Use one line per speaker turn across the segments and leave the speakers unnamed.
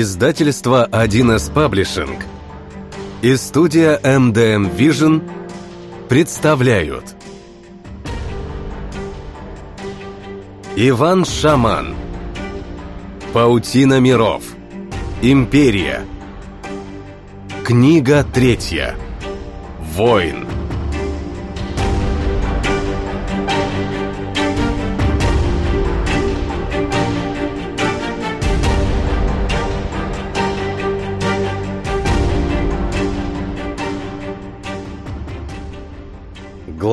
Издательство 1С Паблишинг и студия MDM Vision представляют. Иван Шаман. Паутина миров. Империя. Книга третья. Воин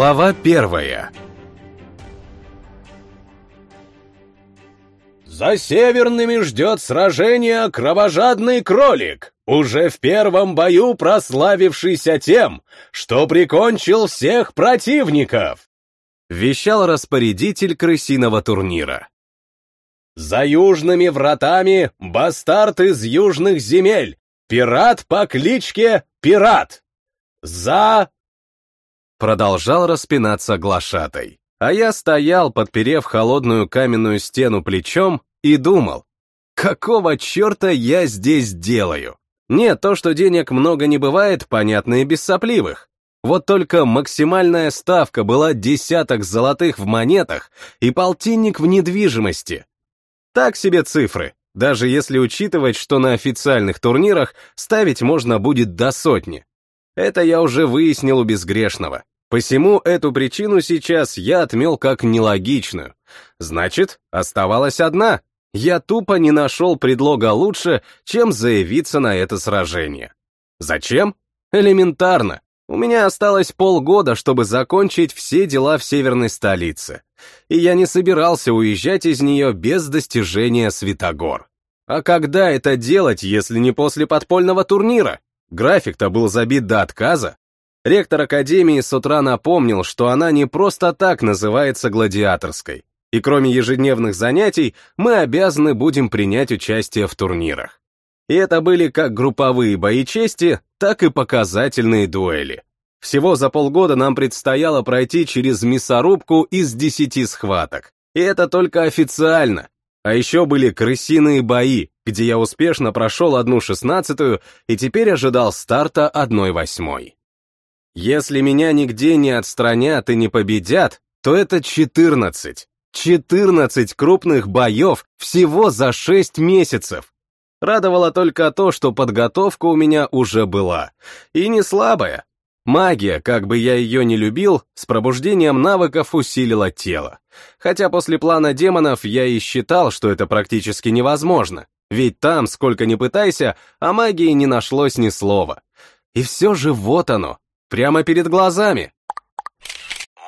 Глава первая
За северными ждет сражение кровожадный кролик, уже в первом бою прославившийся тем, что прикончил всех противников,
вещал распорядитель крысиного турнира.
За южными вратами бастард из южных земель, пират по кличке Пират. За
Продолжал распинаться глашатай. А я стоял, подперев холодную каменную стену плечом, и думал, какого черта я здесь делаю? Нет, то, что денег много не бывает, понятно и без сопливых. Вот только максимальная ставка была десяток золотых в монетах и полтинник в недвижимости. Так себе цифры, даже если учитывать, что на официальных турнирах ставить можно будет до сотни. Это я уже выяснил у безгрешного. Посему эту причину сейчас я отмел как нелогичную. Значит, оставалась одна. Я тупо не нашел предлога лучше, чем заявиться на это сражение. Зачем? Элементарно. У меня осталось полгода, чтобы закончить все дела в северной столице. И я не собирался уезжать из нее без достижения Святогор. А когда это делать, если не после подпольного турнира? График-то был забит до отказа. Ректор Академии с утра напомнил, что она не просто так называется гладиаторской. И кроме ежедневных занятий, мы обязаны будем принять участие в турнирах. И это были как групповые бои чести, так и показательные дуэли. Всего за полгода нам предстояло пройти через мясорубку из десяти схваток. И это только официально. А еще были крысиные бои, где я успешно прошел одну шестнадцатую и теперь ожидал старта одной восьмой. Если меня нигде не отстранят и не победят, то это 14. 14 крупных боев всего за 6 месяцев. Радовало только то, что подготовка у меня уже была. И не слабая. Магия, как бы я ее не любил, с пробуждением навыков усилила тело. Хотя после плана демонов я и считал, что это практически невозможно. Ведь там, сколько ни пытайся, о магии не нашлось ни слова. И все же вот оно, Прямо перед глазами.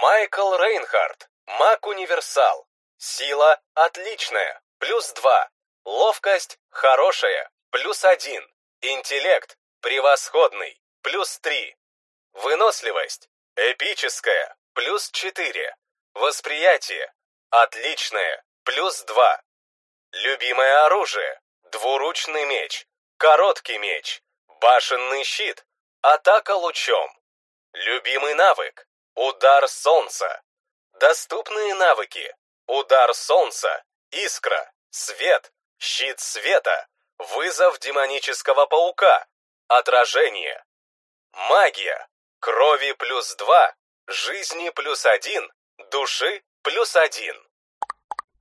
Майкл Рейнхард, маг-универсал. Сила отличная, плюс два. Ловкость хорошая, плюс один. Интеллект превосходный, плюс три. Выносливость эпическая, плюс четыре. Восприятие отличное, плюс два. Любимое оружие двуручный меч, короткий меч, башенный щит, атака лучом. Любимый навык. Удар солнца. Доступные навыки. Удар солнца. Искра. Свет. Щит света. Вызов демонического паука. Отражение. Магия. Крови плюс два. Жизни плюс один. Души плюс один.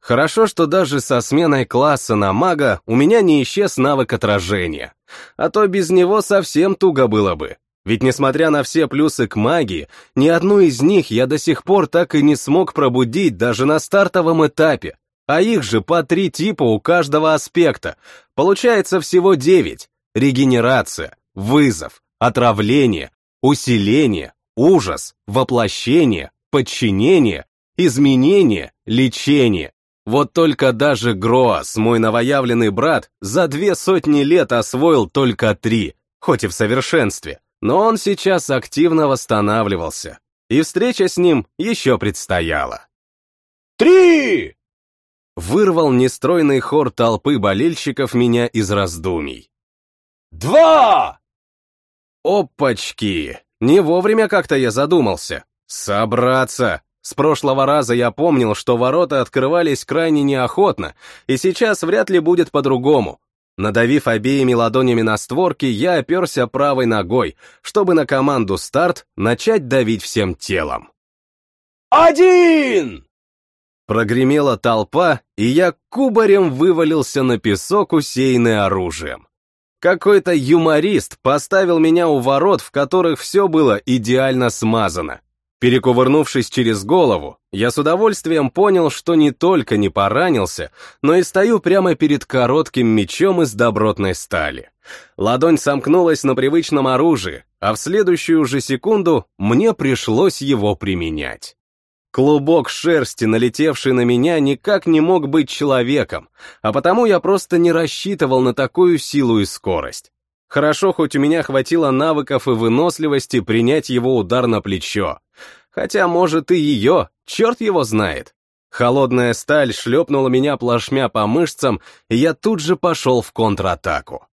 Хорошо, что даже со сменой класса на мага у меня не исчез навык отражения, а то без него совсем туго было бы. Ведь несмотря на все плюсы к магии, ни одну из них я до сих пор так и не смог пробудить даже на стартовом этапе, а их же по три типа у каждого аспекта. Получается всего девять. Регенерация, вызов, отравление, усиление, ужас, воплощение, подчинение, изменение, лечение. Вот только даже Гроас, мой новоявленный брат, за две сотни лет освоил только три, хоть и в совершенстве но он сейчас активно восстанавливался, и встреча с ним еще предстояла.
«Три!»
Вырвал нестройный хор толпы болельщиков меня из раздумий.
«Два!»
Опачки! Не вовремя как-то я задумался. Собраться! С прошлого раза я помнил, что ворота открывались крайне неохотно, и сейчас вряд ли будет по-другому. Надавив обеими ладонями на створки, я оперся правой ногой, чтобы на команду «Старт» начать давить всем телом.
«Один!»
Прогремела толпа, и я кубарем вывалился на песок, усеянный оружием. Какой-то юморист поставил меня у ворот, в которых все было идеально смазано. Перекувырнувшись через голову, я с удовольствием понял, что не только не поранился, но и стою прямо перед коротким мечом из добротной стали. Ладонь сомкнулась на привычном оружии, а в следующую же секунду мне пришлось его применять. Клубок шерсти, налетевший на меня, никак не мог быть человеком, а потому я просто не рассчитывал на такую силу и скорость. Хорошо, хоть у меня хватило навыков и выносливости принять его удар на плечо. Хотя, может, и ее, черт его знает. Холодная сталь шлепнула меня плашмя по мышцам, и я тут же пошел в контратаку.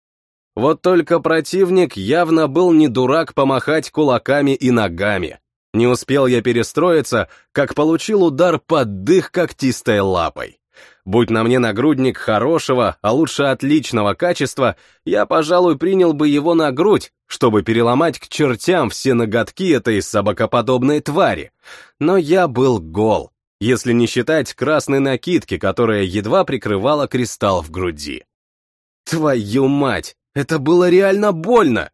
Вот только противник явно был не дурак помахать кулаками и ногами. Не успел я перестроиться, как получил удар под дых когтистой лапой. Будь на мне нагрудник хорошего, а лучше отличного качества, я, пожалуй, принял бы его на грудь, чтобы переломать к чертям все ноготки этой собакоподобной твари. Но я был гол, если не считать красной накидки, которая едва прикрывала кристалл в груди. Твою мать, это было реально больно!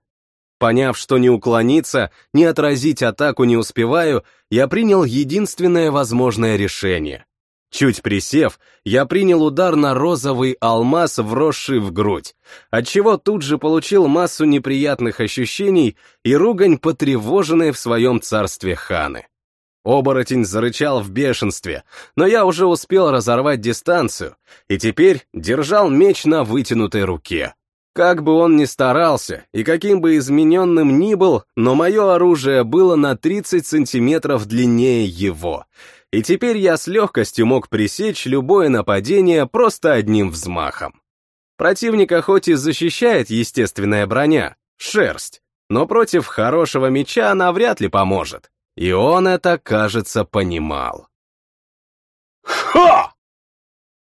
Поняв, что не уклониться, не отразить атаку не успеваю, я принял единственное возможное решение. Чуть присев, я принял удар на розовый алмаз, вросший в грудь, отчего тут же получил массу неприятных ощущений и ругань, потревоженной в своем царстве ханы. Оборотень зарычал в бешенстве, но я уже успел разорвать дистанцию и теперь держал меч на вытянутой руке. Как бы он ни старался и каким бы измененным ни был, но мое оружие было на 30 сантиметров длиннее его — и теперь я с легкостью мог пресечь любое нападение просто одним взмахом. Противника хоть и защищает естественная броня, шерсть, но против хорошего меча она вряд ли поможет. И он это, кажется, понимал.
«Ха!»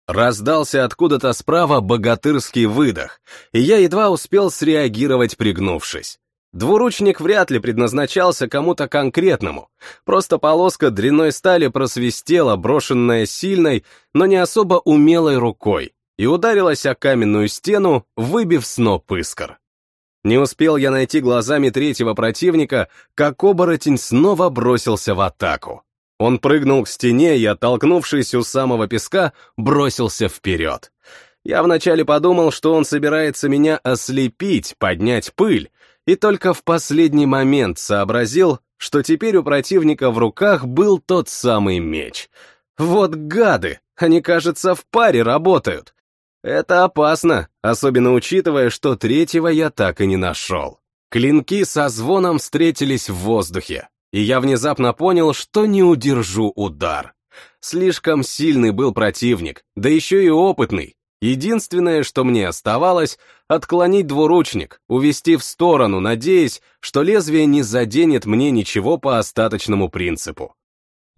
Раздался откуда-то справа богатырский выдох, и я едва успел среагировать, пригнувшись. Двуручник вряд ли предназначался кому-то конкретному, просто полоска дрянной стали просвистела, брошенная сильной, но не особо умелой рукой, и ударилась о каменную стену, выбив сноп искр. Не успел я найти глазами третьего противника, как оборотень снова бросился в атаку. Он прыгнул к стене и, оттолкнувшись у самого песка, бросился вперед. Я вначале подумал, что он собирается меня ослепить, поднять пыль, и только в последний момент сообразил, что теперь у противника в руках был тот самый меч. Вот гады, они, кажется, в паре работают. Это опасно, особенно учитывая, что третьего я так и не нашел. Клинки со звоном встретились в воздухе, и я внезапно понял, что не удержу удар. Слишком сильный был противник, да еще и опытный, Единственное, что мне оставалось, отклонить двуручник, увести в сторону, надеясь, что лезвие не заденет мне ничего по остаточному принципу.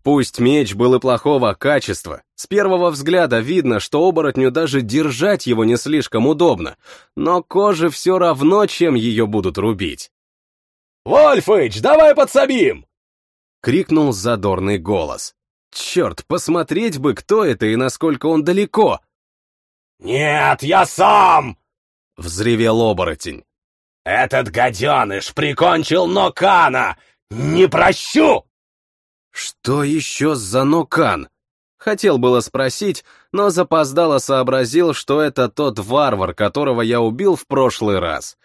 Пусть меч был и плохого качества, с первого взгляда видно, что оборотню даже держать его не слишком удобно, но коже все равно, чем ее будут рубить.
«Вольфыч, давай подсобим!»
— крикнул задорный голос. Черт, посмотреть бы, кто это и насколько он далеко.
«Нет, я сам!»
— взревел оборотень.
«Этот гаденыш прикончил Нокана! Не прощу!»
«Что еще за Нокан?» Хотел было спросить, но запоздало сообразил, что это тот варвар, которого я убил в прошлый раз.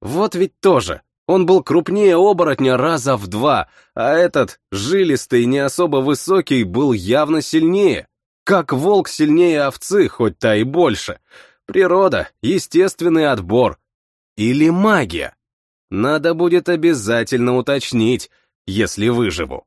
Вот ведь тоже. Он был крупнее оборотня раза в два, а этот, жилистый, не особо высокий, был явно сильнее. Как волк сильнее овцы, хоть та и больше. Природа, естественный отбор. Или магия. Надо будет обязательно уточнить, если выживу.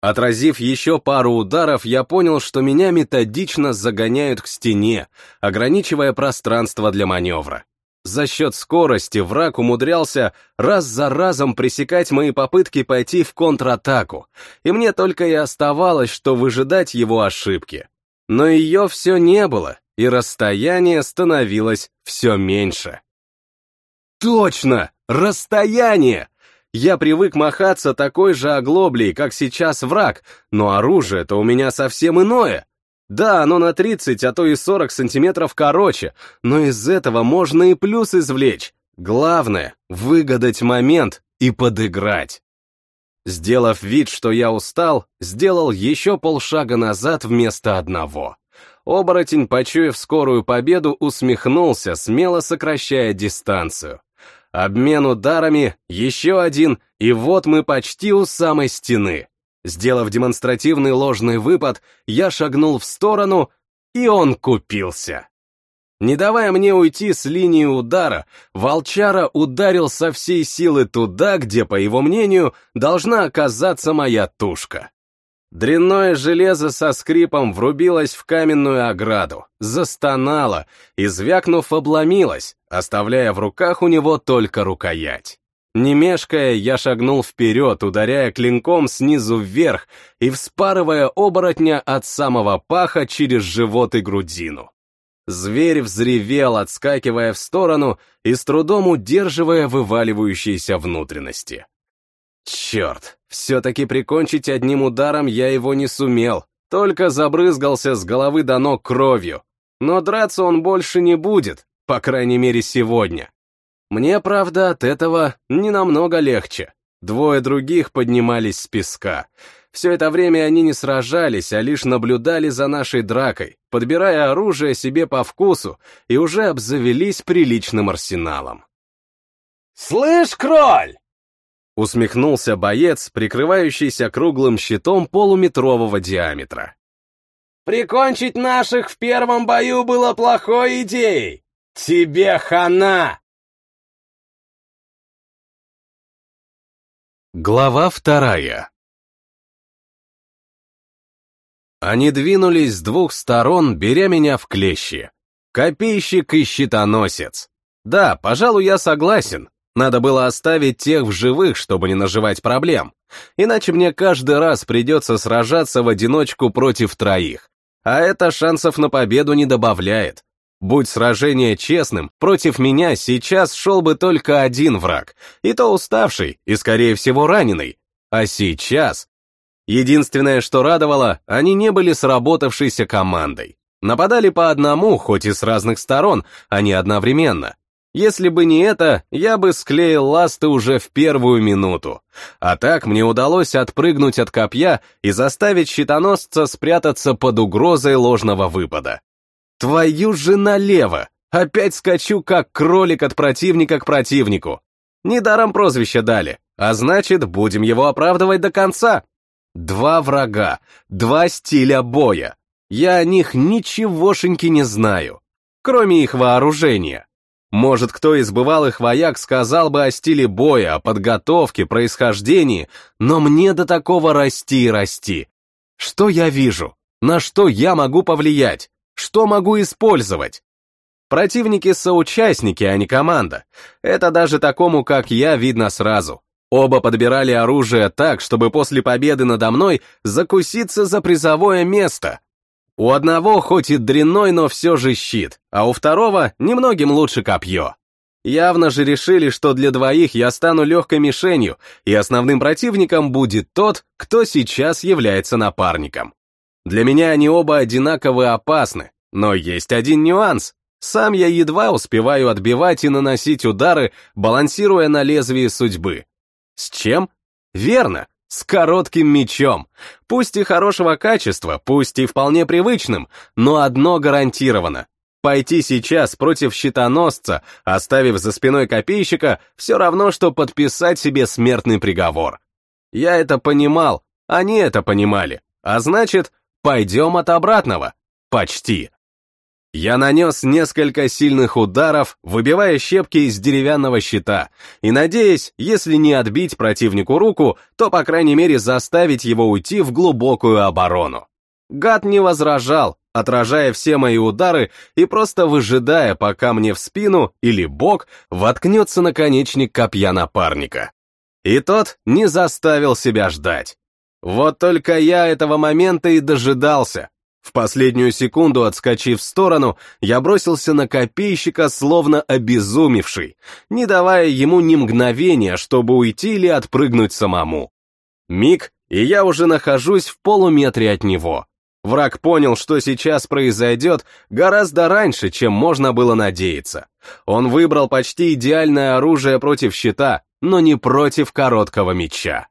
Отразив еще пару ударов, я понял, что меня методично загоняют к стене, ограничивая пространство для маневра. За счет скорости враг умудрялся раз за разом пресекать мои попытки пойти в контратаку, и мне только и оставалось, что выжидать его ошибки. Но ее все не было, и расстояние становилось все меньше. Точно! Расстояние! Я привык махаться такой же оглоблей, как сейчас враг, но оружие-то у меня совсем иное. Да, оно на 30, а то и 40 сантиметров короче, но из этого можно и плюс извлечь. Главное — выгадать момент и подыграть. Сделав вид, что я устал, сделал еще полшага назад вместо одного. Оборотень, почуяв скорую победу, усмехнулся, смело сокращая дистанцию. Обмен ударами, еще один, и вот мы почти у самой стены. Сделав демонстративный ложный выпад, я шагнул в сторону, и он купился. Не давая мне уйти с линии удара, волчара ударил со всей силы туда, где, по его мнению, должна оказаться моя тушка. Дрянное железо со скрипом врубилось в каменную ограду, застонало и, звякнув, обломилось, оставляя в руках у него только рукоять. Не мешкая, я шагнул вперед, ударяя клинком снизу вверх и вспарывая оборотня от самого паха через живот и грудину. Зверь взревел, отскакивая в сторону и с трудом удерживая вываливающиеся внутренности. Черт, все-таки прикончить одним ударом я его не сумел, только забрызгался с головы до ног кровью. Но драться он больше не будет, по крайней мере сегодня. Мне, правда, от этого не намного легче. Двое других поднимались с песка. Все это время они не сражались, а лишь наблюдали за нашей дракой, подбирая оружие себе по вкусу и уже обзавелись приличным арсеналом.
«Слышь, кроль!»
Усмехнулся боец, прикрывающийся круглым щитом полуметрового диаметра.
«Прикончить наших в первом бою было плохой идеей! Тебе хана!»
Глава вторая Они двинулись с двух сторон, беря меня в клещи. Копейщик и щитоносец. Да, пожалуй, я согласен. Надо было оставить тех в живых, чтобы не наживать проблем. Иначе мне каждый раз придется сражаться в одиночку против троих. А это шансов на победу не добавляет. Будь сражение честным, против меня сейчас шел бы только один враг, и то уставший, и, скорее всего, раненый. А сейчас... Единственное, что радовало, они не были сработавшейся командой. Нападали по одному, хоть и с разных сторон, а не одновременно. Если бы не это, я бы склеил ласты уже в первую минуту. А так мне удалось отпрыгнуть от копья и заставить щитоносца спрятаться под угрозой ложного выпада. Твою же налево! Опять скачу, как кролик от противника к противнику. Недаром прозвище дали, а значит, будем его оправдывать до конца. Два врага, два стиля боя. Я о них ничегошеньки не знаю, кроме их вооружения. Может, кто из бывалых вояк сказал бы о стиле боя, о подготовке, происхождении, но мне до такого расти и расти. Что я вижу? На что я могу повлиять? Что могу использовать? Противники — соучастники, а не команда. Это даже такому, как я, видно сразу. Оба подбирали оружие так, чтобы после победы надо мной закуситься за призовое место, у одного хоть и дрянной, но все же щит, а у второго немногим лучше копье. Явно же решили, что для двоих я стану легкой мишенью, и основным противником будет тот, кто сейчас является напарником. Для меня они оба одинаково опасны, но есть один нюанс. Сам я едва успеваю отбивать и наносить удары, балансируя на лезвии судьбы. С чем? Верно, с коротким мечом. Пусть и хорошего качества, пусть и вполне привычным, но одно гарантировано. Пойти сейчас против щитоносца, оставив за спиной копейщика, все равно, что подписать себе смертный приговор. Я это понимал, они это понимали, а значит, пойдем от обратного. Почти. Я нанес несколько сильных ударов, выбивая щепки из деревянного щита, и надеясь, если не отбить противнику руку, то, по крайней мере, заставить его уйти в глубокую оборону. Гад не возражал, отражая все мои удары и просто выжидая, пока мне в спину или бок воткнется наконечник копья напарника. И тот не заставил себя ждать. Вот только я этого момента и дожидался, В последнюю секунду, отскочив в сторону, я бросился на копейщика, словно обезумевший, не давая ему ни мгновения, чтобы уйти или отпрыгнуть самому. Миг, и я уже нахожусь в полуметре от него. Враг понял, что сейчас произойдет гораздо раньше, чем можно было надеяться. Он выбрал почти идеальное оружие против щита, но не против короткого меча.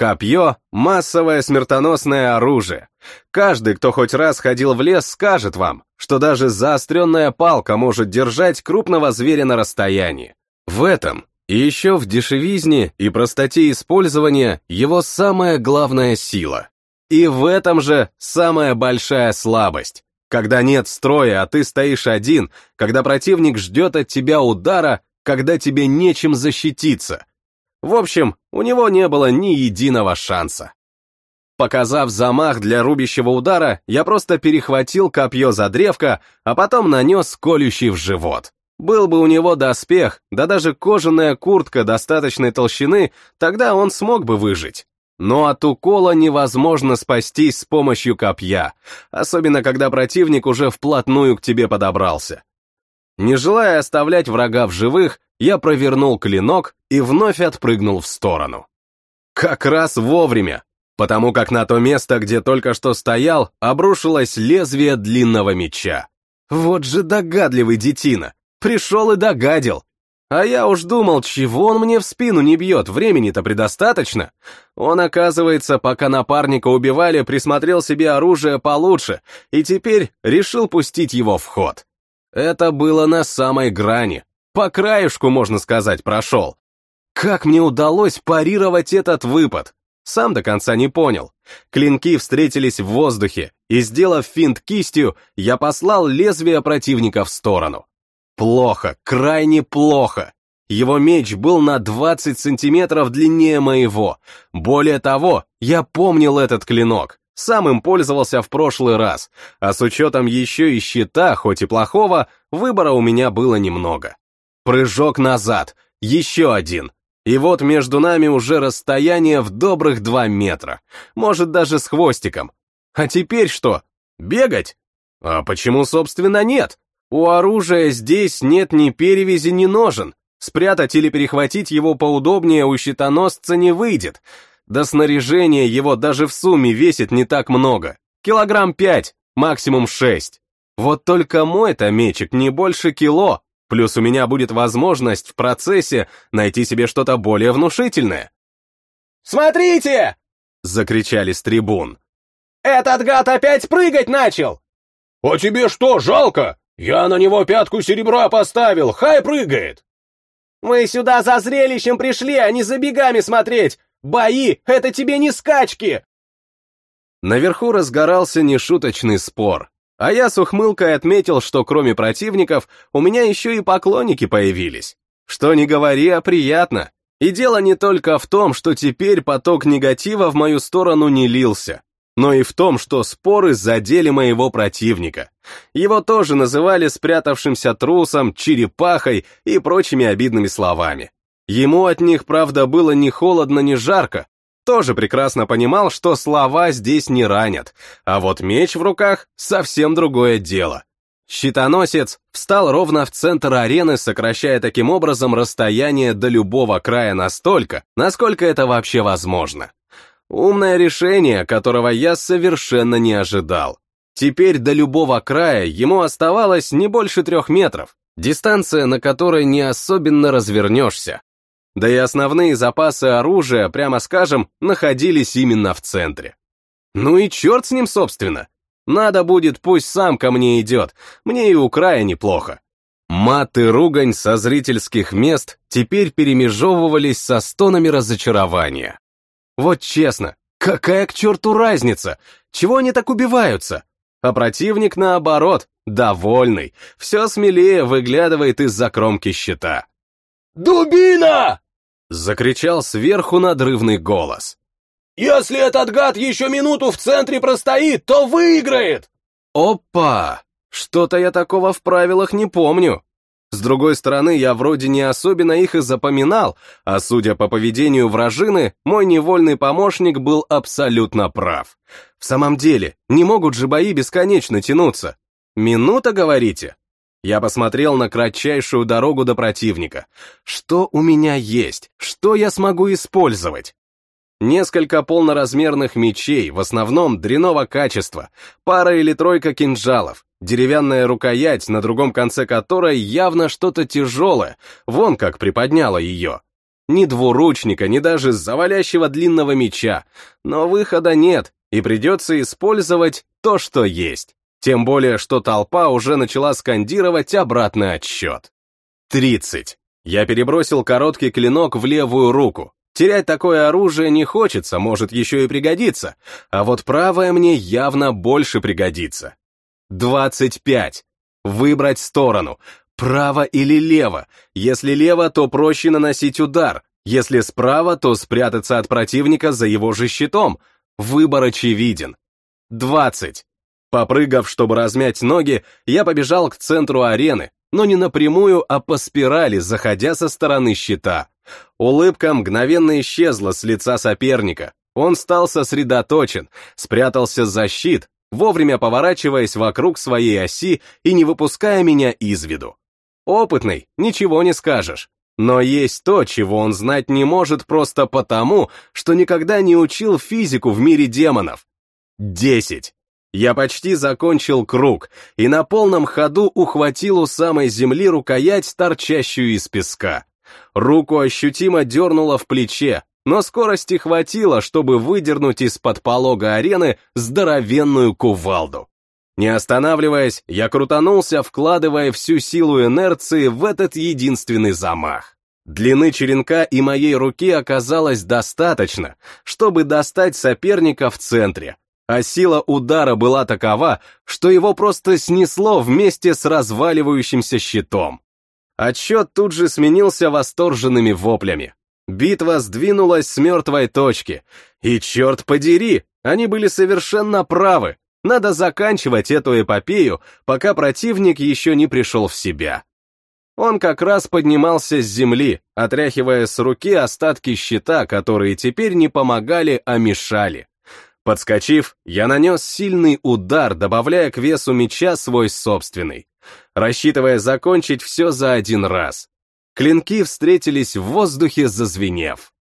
Копье — массовое смертоносное оружие. Каждый, кто хоть раз ходил в лес, скажет вам, что даже заостренная палка может держать крупного зверя на расстоянии. В этом и еще в дешевизне и простоте использования его самая главная сила. И в этом же самая большая слабость. Когда нет строя, а ты стоишь один, когда противник ждет от тебя удара, когда тебе нечем защититься, в общем, у него не было ни единого шанса. Показав замах для рубящего удара, я просто перехватил копье за древко, а потом нанес колющий в живот. Был бы у него доспех, да даже кожаная куртка достаточной толщины, тогда он смог бы выжить. Но от укола невозможно спастись с помощью копья, особенно когда противник уже вплотную к тебе подобрался. Не желая оставлять врага в живых, я провернул клинок и вновь отпрыгнул в сторону. Как раз вовремя, потому как на то место, где только что стоял, обрушилось лезвие длинного меча. Вот же догадливый детина, пришел и догадил. А я уж думал, чего он мне в спину не бьет, времени-то предостаточно. Он, оказывается, пока напарника убивали, присмотрел себе оружие получше и теперь решил пустить его в ход. Это было на самой грани, по краешку, можно сказать, прошел. Как мне удалось парировать этот выпад? Сам до конца не понял. Клинки встретились в воздухе, и, сделав финт кистью, я послал лезвие противника в сторону. Плохо, крайне плохо. Его меч был на 20 сантиметров длиннее моего. Более того, я помнил этот клинок. Сам им пользовался в прошлый раз, а с учетом еще и щита, хоть и плохого, выбора у меня было немного. Прыжок назад, еще один. И вот между нами уже расстояние в добрых два метра, может даже с хвостиком. А теперь что? Бегать? А почему, собственно, нет? У оружия здесь нет ни перевязи, ни ножен. Спрятать или перехватить его поудобнее у щитоносца не выйдет. Да снаряжение его даже в сумме весит не так много. Килограмм пять, максимум шесть. Вот только мой-то мечик не больше кило, Плюс у меня будет возможность в процессе найти себе что-то более внушительное.
«Смотрите!» — закричали с трибун. «Этот гад опять прыгать начал!» «А тебе что, жалко? Я на него пятку серебра поставил, хай прыгает!» «Мы сюда за зрелищем пришли, а не за бегами смотреть! Бои — это тебе не скачки!»
Наверху разгорался нешуточный спор. А я с ухмылкой отметил, что кроме противников, у меня еще и поклонники появились. Что не говори, а приятно. И дело не только в том, что теперь поток негатива в мою сторону не лился, но и в том, что споры задели моего противника. Его тоже называли спрятавшимся трусом, черепахой и прочими обидными словами. Ему от них, правда, было ни холодно, ни жарко, тоже прекрасно понимал, что слова здесь не ранят, а вот меч в руках — совсем другое дело. Щитоносец встал ровно в центр арены, сокращая таким образом расстояние до любого края настолько, насколько это вообще возможно. Умное решение, которого я совершенно не ожидал. Теперь до любого края ему оставалось не больше трех метров, дистанция, на которой не особенно развернешься. Да и основные запасы оружия, прямо скажем, находились именно в центре. Ну и черт с ним, собственно. Надо будет, пусть сам ко мне идет, мне и у края неплохо. Мат и ругань со зрительских мест теперь перемежевывались со стонами разочарования. Вот честно, какая к черту разница? Чего они так убиваются? А противник, наоборот, довольный, все смелее выглядывает из-за кромки щита.
«Дубина!»
— закричал сверху надрывный голос.
«Если этот гад еще минуту в центре простоит, то выиграет!»
«Опа! Что-то я такого в правилах не помню. С другой стороны, я вроде не особенно их и запоминал, а судя по поведению вражины, мой невольный помощник был абсолютно прав. В самом деле, не могут же бои бесконечно тянуться. Минута, говорите? Я посмотрел на кратчайшую дорогу до противника. Что у меня есть? Что я смогу использовать? Несколько полноразмерных мечей, в основном дряного качества, пара или тройка кинжалов, деревянная рукоять, на другом конце которой явно что-то тяжелое, вон как приподняла ее. Ни двуручника, ни даже завалящего длинного меча, но выхода нет, и придется использовать то, что есть. Тем более, что толпа уже начала скандировать обратный отсчет. Тридцать. Я перебросил короткий клинок в левую руку, Терять такое оружие не хочется, может еще и пригодиться, а вот правое мне явно больше пригодится. 25. Выбрать сторону. Право или лево. Если лево, то проще наносить удар. Если справа, то спрятаться от противника за его же щитом. Выбор очевиден. 20. Попрыгав, чтобы размять ноги, я побежал к центру арены, но не напрямую, а по спирали, заходя со стороны щита. Улыбка мгновенно исчезла с лица соперника. Он стал сосредоточен, спрятался за щит, вовремя поворачиваясь вокруг своей оси и не выпуская меня из виду. Опытный, ничего не скажешь. Но есть то, чего он знать не может просто потому, что никогда не учил физику в мире демонов. Десять. Я почти закончил круг и на полном ходу ухватил у самой земли рукоять, торчащую из песка. Руку ощутимо дернуло в плече, но скорости хватило, чтобы выдернуть из-под полога арены здоровенную кувалду. Не останавливаясь, я крутанулся, вкладывая всю силу инерции в этот единственный замах. Длины черенка и моей руки оказалось достаточно, чтобы достать соперника в центре, а сила удара была такова, что его просто снесло вместе с разваливающимся щитом. Отсчет тут же сменился восторженными воплями. Битва сдвинулась с мертвой точки. И черт подери, они были совершенно правы. Надо заканчивать эту эпопею, пока противник еще не пришел в себя. Он как раз поднимался с земли, отряхивая с руки остатки щита, которые теперь не помогали, а мешали. Подскочив, я нанес сильный удар, добавляя к весу меча свой собственный рассчитывая закончить все за один раз. Клинки встретились в воздухе, зазвенев.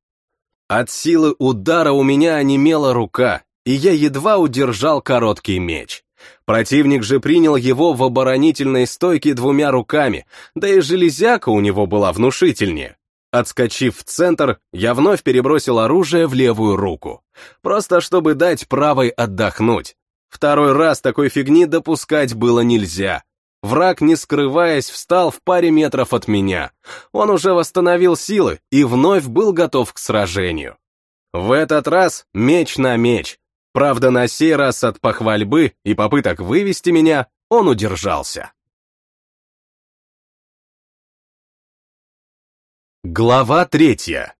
От силы удара у меня онемела рука, и я едва удержал короткий меч. Противник же принял его в оборонительной стойке двумя руками, да и железяка у него была внушительнее. Отскочив в центр, я вновь перебросил оружие в левую руку. Просто чтобы дать правой отдохнуть. Второй раз такой фигни допускать было нельзя. Враг, не скрываясь, встал в паре метров от меня. Он уже восстановил силы и вновь был готов к сражению. В этот раз меч на меч. Правда, на сей раз от похвальбы и попыток вывести меня он удержался. Глава третья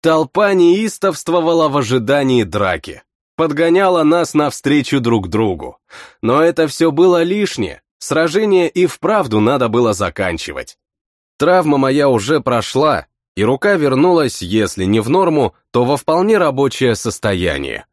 Толпа неистовствовала в ожидании драки подгоняла нас навстречу друг другу. Но это все было лишнее, сражение и вправду надо было заканчивать. Травма моя уже прошла, и рука вернулась, если не в норму, то во вполне рабочее состояние.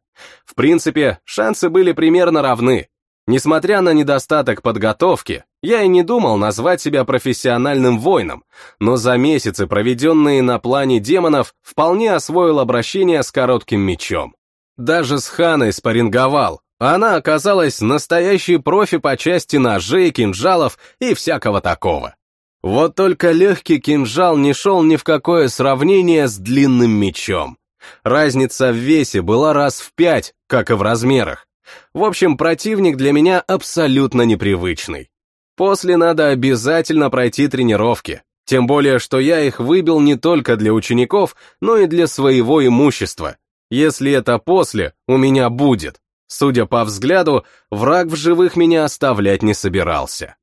В принципе, шансы были примерно равны. Несмотря на недостаток подготовки, я и не думал назвать себя профессиональным воином, но за месяцы, проведенные на плане демонов, вполне освоил обращение с коротким мечом. Даже с Ханой спарринговал. Она оказалась настоящей профи по части ножей, кинжалов и всякого такого. Вот только легкий кинжал не шел ни в какое сравнение с длинным мечом. Разница в весе была раз в пять, как и в размерах. В общем, противник для меня абсолютно непривычный. После надо обязательно пройти тренировки, тем более, что я их выбил не только для учеников, но и для своего имущества, если это после, у меня будет. Судя по взгляду, враг в живых меня оставлять не собирался.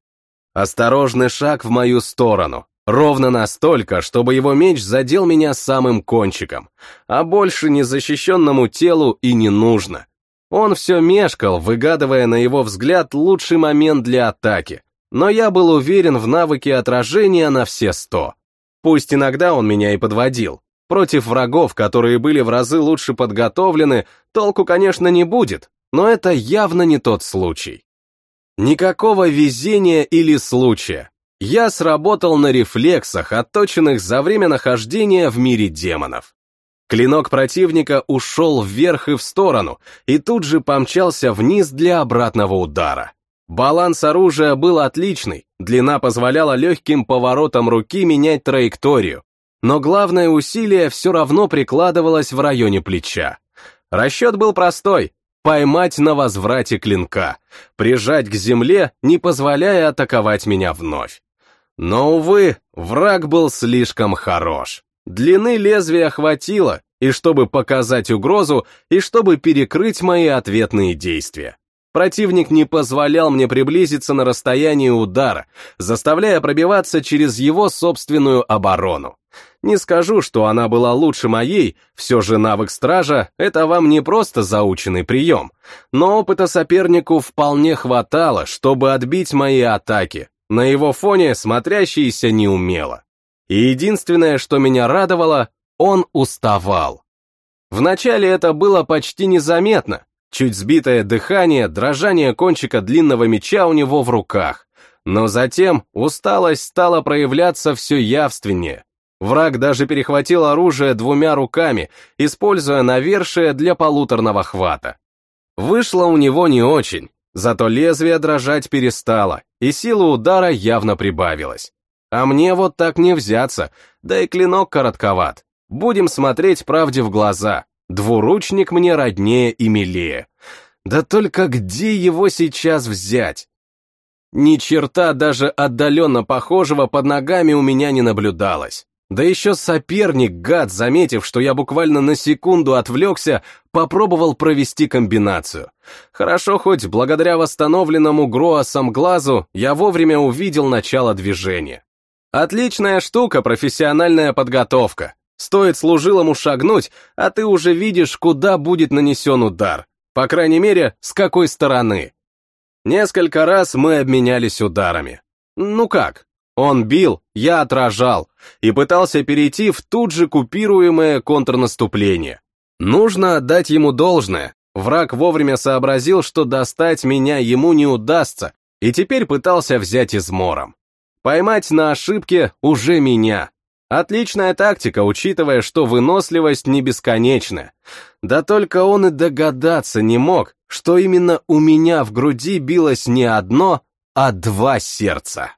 Осторожный шаг в мою сторону. Ровно настолько, чтобы его меч задел меня самым кончиком, а больше незащищенному телу и не нужно. Он все мешкал, выгадывая на его взгляд лучший момент для атаки, но я был уверен в навыке отражения на все сто. Пусть иногда он меня и подводил. Против врагов, которые были в разы лучше подготовлены, толку, конечно, не будет, но это явно не тот случай. Никакого везения или случая. Я сработал на рефлексах, отточенных за время нахождения в мире демонов. Клинок противника ушел вверх и в сторону, и тут же помчался вниз для обратного удара. Баланс оружия был отличный, длина позволяла легким поворотом руки менять траекторию, но главное усилие все равно прикладывалось в районе плеча. Расчет был простой — поймать на возврате клинка, прижать к земле, не позволяя атаковать меня вновь. Но, увы, враг был слишком хорош. Длины лезвия хватило, и чтобы показать угрозу, и чтобы перекрыть мои ответные действия. Противник не позволял мне приблизиться на расстояние удара, заставляя пробиваться через его собственную оборону. Не скажу, что она была лучше моей, все же навык стража — это вам не просто заученный прием, но опыта сопернику вполне хватало, чтобы отбить мои атаки, на его фоне смотрящиеся неумело. И единственное, что меня радовало, он уставал. Вначале это было почти незаметно, чуть сбитое дыхание, дрожание кончика длинного меча у него в руках. Но затем усталость стала проявляться все явственнее. Враг даже перехватил оружие двумя руками, используя навершие для полуторного хвата. Вышло у него не очень, зато лезвие дрожать перестало, и сила удара явно прибавилась. А мне вот так не взяться, да и клинок коротковат. Будем смотреть правде в глаза. Двуручник мне роднее и милее. Да только где его сейчас взять? Ни черта даже отдаленно похожего под ногами у меня не наблюдалось. Да еще соперник, гад, заметив, что я буквально на секунду отвлекся, попробовал провести комбинацию. Хорошо, хоть благодаря восстановленному Гроасом глазу я вовремя увидел начало движения. Отличная штука, профессиональная подготовка. Стоит служилому шагнуть, а ты уже видишь, куда будет нанесен удар. По крайней мере, с какой стороны. Несколько раз мы обменялись ударами. Ну как? Он бил, я отражал, и пытался перейти в тут же купируемое контрнаступление. Нужно отдать ему должное. Враг вовремя сообразил, что достать меня ему не удастся, и теперь пытался взять измором. Поймать на ошибке уже меня. Отличная тактика, учитывая, что выносливость не бесконечна. Да только он и догадаться не мог, что именно у меня в груди билось не одно, а два сердца.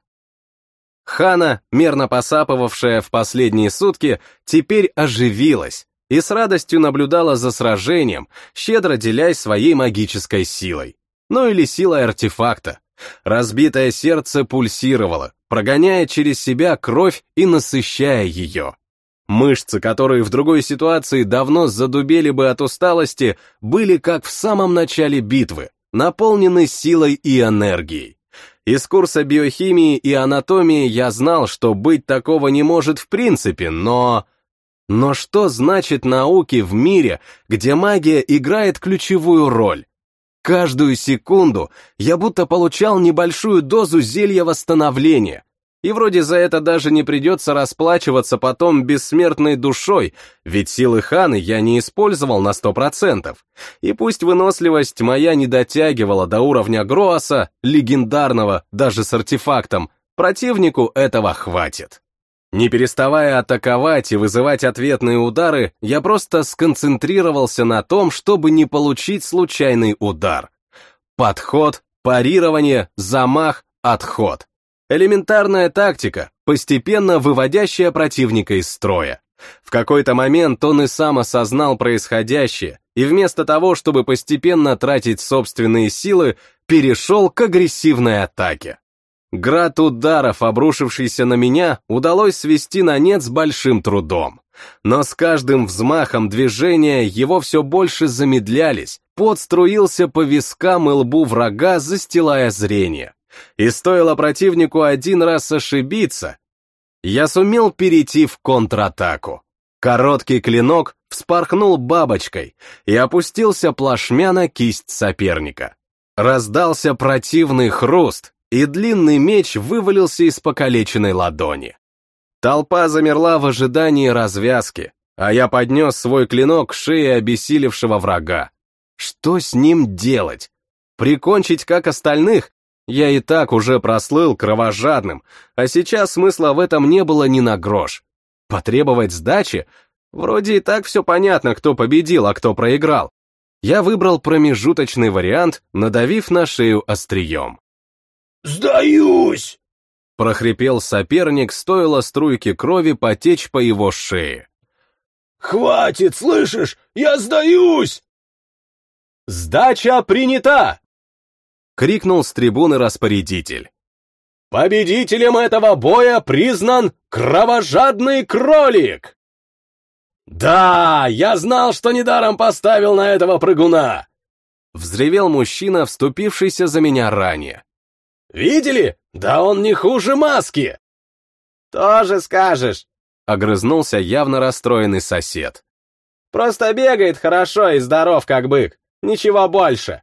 Хана, мерно посапывавшая в последние сутки, теперь оживилась и с радостью наблюдала за сражением, щедро делясь своей магической силой. Ну или силой артефакта. Разбитое сердце пульсировало, прогоняя через себя кровь и насыщая ее. Мышцы, которые в другой ситуации давно задубели бы от усталости, были как в самом начале битвы, наполнены силой и энергией. Из курса биохимии и анатомии я знал, что быть такого не может в принципе, но... Но что значит науки в мире, где магия играет ключевую роль? Каждую секунду я будто получал небольшую дозу зелья восстановления. И вроде за это даже не придется расплачиваться потом бессмертной душой, ведь силы Ханы я не использовал на сто процентов. И пусть выносливость моя не дотягивала до уровня Гроаса, легендарного, даже с артефактом, противнику этого хватит. Не переставая атаковать и вызывать ответные удары, я просто сконцентрировался на том, чтобы не получить случайный удар. Подход, парирование, замах, отход. Элементарная тактика, постепенно выводящая противника из строя. В какой-то момент он и сам осознал происходящее, и вместо того, чтобы постепенно тратить собственные силы, перешел к агрессивной атаке. Град ударов, обрушившийся на меня, удалось свести на нет с большим трудом. Но с каждым взмахом движения его все больше замедлялись, пот струился по вискам и лбу врага, застилая зрение. И стоило противнику один раз ошибиться, я сумел перейти в контратаку. Короткий клинок вспорхнул бабочкой и опустился плашмя на кисть соперника. Раздался противный хруст, и длинный меч вывалился из покалеченной ладони. Толпа замерла в ожидании развязки, а я поднес свой клинок к шее обессилевшего врага. Что с ним делать? Прикончить как остальных? Я и так уже прослыл кровожадным, а сейчас смысла в этом не было ни на грош. Потребовать сдачи? Вроде и так все понятно, кто победил, а кто проиграл. Я выбрал промежуточный вариант, надавив на шею острием.
«Сдаюсь!»
прохрипел соперник, стоило струйке крови потечь по его шее.
«Хватит, слышишь? Я сдаюсь!»
«Сдача принята!» — крикнул с трибуны распорядитель. «Победителем этого боя признан кровожадный кролик!» «Да, я знал, что недаром поставил на этого прыгуна!» Взревел мужчина, вступившийся за меня ранее. «Видели? Да он не хуже маски!»
«Тоже скажешь!»
— огрызнулся явно расстроенный сосед.
«Просто бегает хорошо и здоров, как бык. Ничего больше!»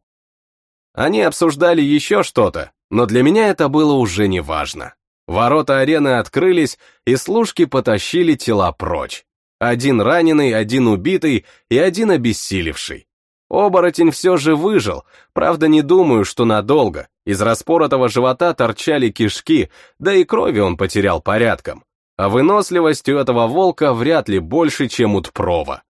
Они обсуждали еще что-то, но для меня это было уже не важно. Ворота арены открылись, и служки потащили тела прочь. Один раненый, один убитый и один обессилевший. Оборотень все же выжил, правда не думаю, что надолго. Из распоротого живота торчали кишки, да и крови он потерял порядком. А выносливость у этого волка вряд ли больше, чем у Тпрова.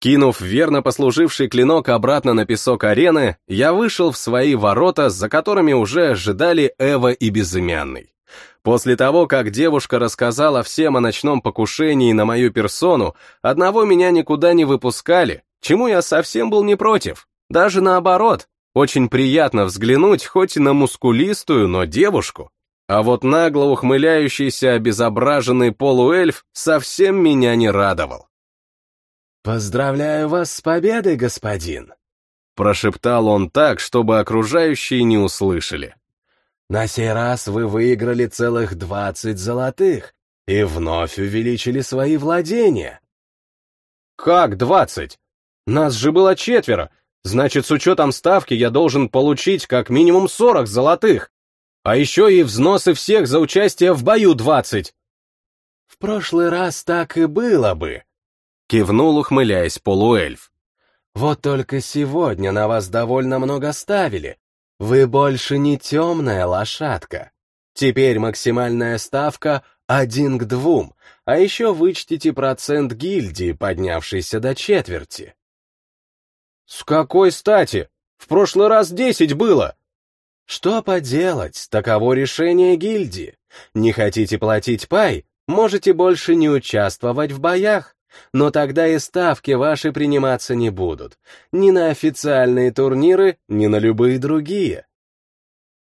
Кинув верно послуживший клинок обратно на песок арены, я вышел в свои ворота, за которыми уже ожидали Эва и Безымянный. После того, как девушка рассказала всем о ночном покушении на мою персону, одного меня никуда не выпускали, чему я совсем был не против. Даже наоборот, очень приятно взглянуть хоть и на мускулистую, но девушку. А вот нагло ухмыляющийся обезображенный полуэльф совсем меня не радовал.
«Поздравляю вас с победой, господин!»
Прошептал он так, чтобы окружающие не услышали.
«На сей раз вы выиграли целых двадцать золотых и вновь увеличили свои владения».
«Как двадцать? Нас же было четверо, значит, с учетом ставки я должен получить как минимум сорок золотых, а еще и взносы всех за участие в бою двадцать».
«В прошлый раз так и было бы», —
кивнул, ухмыляясь полуэльф.
«Вот только сегодня на вас довольно много ставили. Вы больше не темная лошадка. Теперь максимальная ставка один к двум, а еще вычтите процент гильдии, поднявшийся до четверти.
«С какой стати? В прошлый раз десять было!»
«Что поделать, таково решение гильдии. Не хотите платить пай, можете больше не участвовать в боях, но тогда и ставки ваши приниматься не будут. Ни на официальные турниры, ни на любые другие».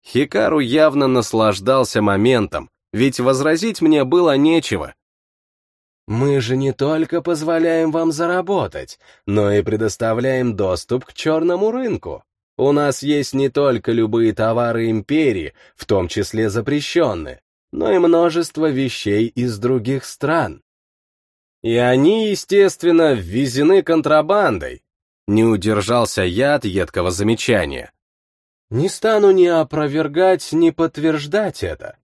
Хикару явно наслаждался моментом, ведь возразить мне было нечего,
мы же не только позволяем вам заработать, но и предоставляем доступ к черному рынку. У нас есть не только любые товары империи, в том числе запрещенные, но и множество вещей из других стран.
И они, естественно, ввезены контрабандой. Не удержался я от едкого замечания.
Не стану ни опровергать, ни подтверждать это.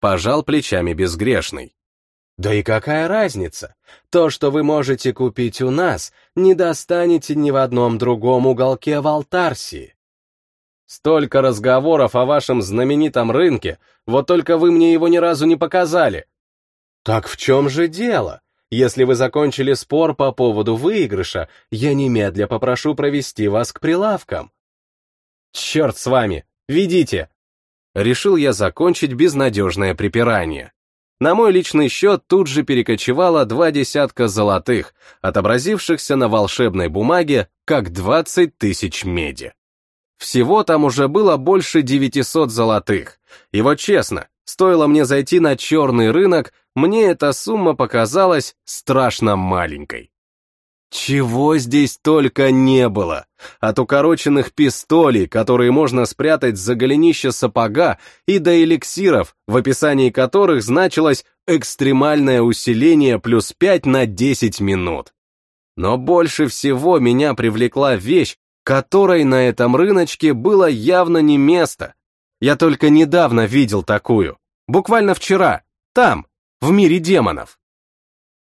Пожал плечами безгрешный.
Да и какая разница? То, что вы можете купить у нас, не достанете ни в одном другом уголке в Алтарсии.
Столько разговоров о вашем знаменитом рынке, вот только вы мне его ни разу не показали.
Так в чем же дело? Если вы закончили спор по поводу выигрыша, я немедля попрошу провести вас к прилавкам.
Черт с вами, ведите. Решил я закончить безнадежное припирание. На мой личный счет тут же перекочевало два десятка золотых, отобразившихся на волшебной бумаге как 20 тысяч меди. Всего там уже было больше 900 золотых. И вот честно, стоило мне зайти на черный рынок, мне эта сумма показалась страшно маленькой. Чего здесь только не было. От укороченных пистолей, которые можно спрятать за голенище сапога, и до эликсиров, в описании которых значилось экстремальное усиление плюс 5 на 10 минут. Но больше всего меня привлекла вещь, которой на этом рыночке было явно не место. Я только недавно видел такую. Буквально вчера. Там, в мире демонов.